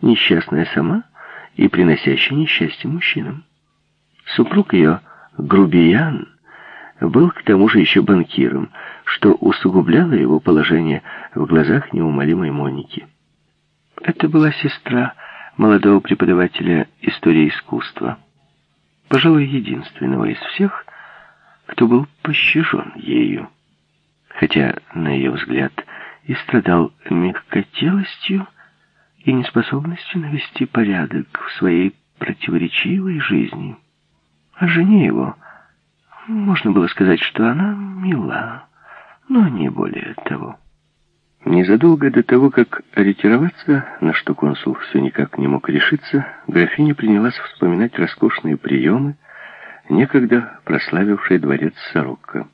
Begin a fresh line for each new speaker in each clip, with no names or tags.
несчастная сама и приносящая несчастье мужчинам. Супруг ее, грубиян, был к тому же еще банкиром, что усугубляло его положение в глазах неумолимой Моники. Это была сестра молодого преподавателя истории искусства, пожалуй, единственного из всех, кто был пощажен ею, хотя, на ее взгляд, и страдал мягкотелостью и неспособностью навести порядок в своей противоречивой жизни. О жене его можно было сказать, что она мила, но не более того. Незадолго до того, как ретироваться, на что консул все никак не мог решиться, графиня принялась вспоминать роскошные приемы, некогда прославившие дворец Сорокко.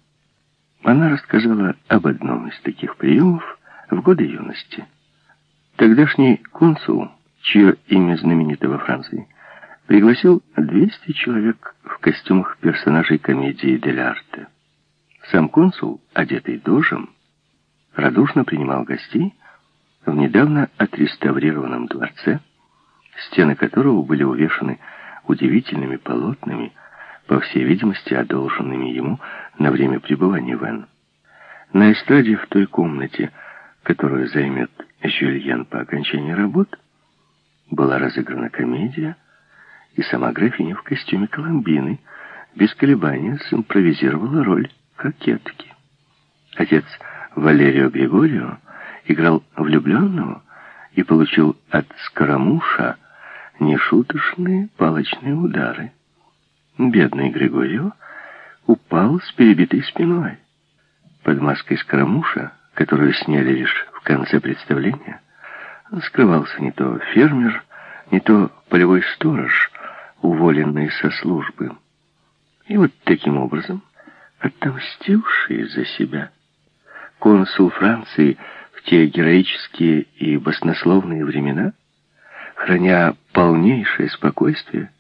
Она рассказала об одном из таких приемов в годы юности. Тогдашний консул, чье имя знаменито во Франции, пригласил 200 человек в костюмах персонажей комедии «Дель Арте». Сам консул, одетый дожем, радушно принимал гостей в недавно отреставрированном дворце, стены которого были увешаны удивительными полотнами, по всей видимости, одолженными ему на время пребывания в Н. На эстраде в той комнате, которую займет Жюльен по окончании работ, была разыграна комедия, и сама графиня в костюме Коломбины без колебания симпровизировала роль кокетки. Отец Валерио Григорио играл влюбленного и получил от Скоромуша нешуточные палочные удары. Бедный Григорио упал с перебитой спиной. Под маской Скоромуша, которую сняли лишь конце представления, скрывался не то фермер, не то полевой сторож, уволенный со службы. И вот таким образом, отомстивший за себя, консул Франции в те героические и баснословные времена, храня полнейшее спокойствие,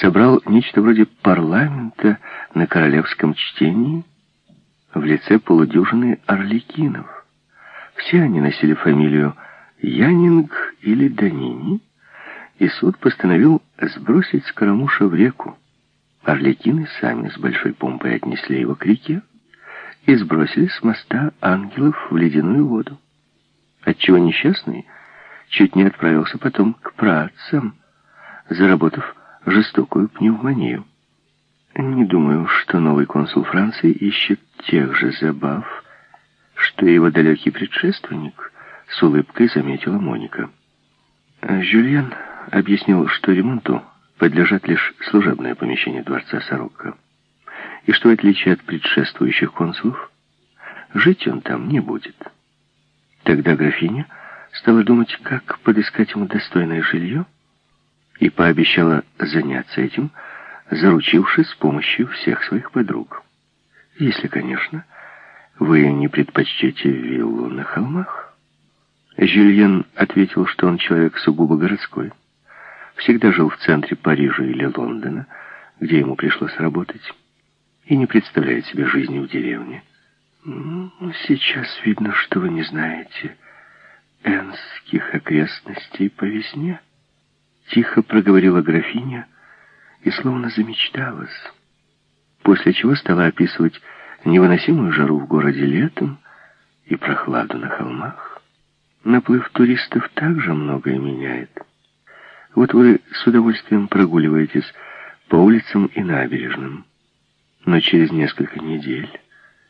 собрал нечто вроде парламента на королевском чтении в лице полудюжины орликинов. Все они носили фамилию Янинг или Данини, и суд постановил сбросить Скоромуша в реку. Орликины сами с большой помпой отнесли его к реке, и сбросили с моста ангелов в ледяную воду. Отчего несчастный чуть не отправился потом к працам, заработав жестокую пневмонию. Не думаю, что новый консул Франции ищет тех же забав, что его далекий предшественник, с улыбкой заметила Моника. Жюльен объяснил, что ремонту подлежат лишь служебные помещения дворца Сорокко и что, в отличие от предшествующих консулов, жить он там не будет. Тогда графиня стала думать, как подыскать ему достойное жилье, и пообещала заняться этим, заручившись с помощью всех своих подруг. Если, конечно, вы не предпочтете виллу на холмах. Жюльен ответил, что он человек сугубо городской. Всегда жил в центре Парижа или Лондона, где ему пришлось работать и не представляет себе жизни в деревне. Ну, сейчас видно, что вы не знаете энских окрестностей по весне. Тихо проговорила графиня и словно замечталась, после чего стала описывать невыносимую жару в городе летом и прохладу на холмах. Наплыв туристов также многое меняет. Вот вы с удовольствием прогуливаетесь по улицам и набережным. Но через несколько недель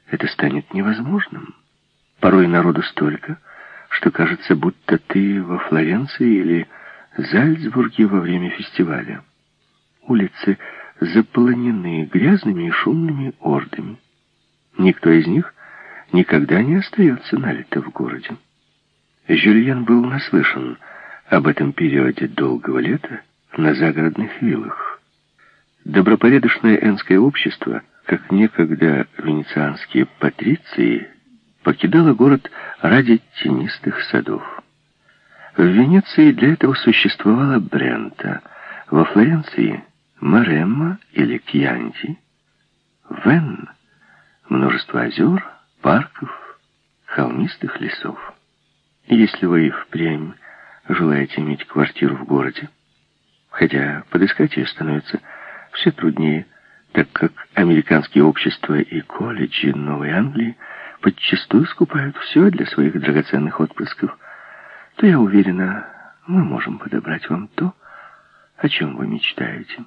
это станет невозможным. Порой народу столько, что кажется, будто ты во Флоренции или Зальцбурге во время фестиваля. Улицы заполонены грязными и шумными ордами. Никто из них никогда не остается налито в городе. Жюльен был наслышан об этом периоде долгого лета на загородных виллах. Добропорядочное энское общество, как некогда венецианские патриции, покидало город ради тенистых садов. В Венеции для этого существовала Брента, во Флоренции — Маремма или Кьянти, в Вен — множество озер, парков, холмистых лесов. Если вы впрямь желаете иметь квартиру в городе. Хотя подыскать ее становится все труднее, так как американские общества и колледжи Новой Англии подчастую скупают все для своих драгоценных отпрысков, то, я уверена, мы можем подобрать вам то, о чем вы мечтаете.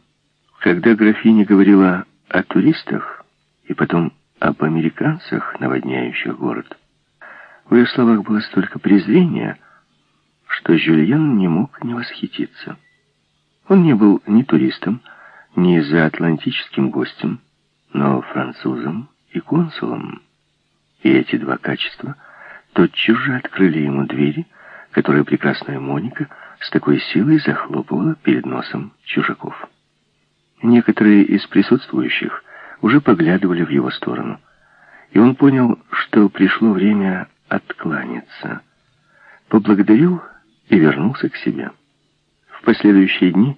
Когда графиня говорила о туристах и потом об американцах, наводняющих город, в ее словах было столько презрения, что Жюльен не мог не восхититься. Он не был ни туристом, ни заатлантическим гостем, но французом и консулом. И эти два качества тотчас же открыли ему двери, которые прекрасная Моника с такой силой захлопывала перед носом чужаков. Некоторые из присутствующих уже поглядывали в его сторону, и он понял, что пришло время откланяться. Поблагодарил и вернулся к себе. В последующие дни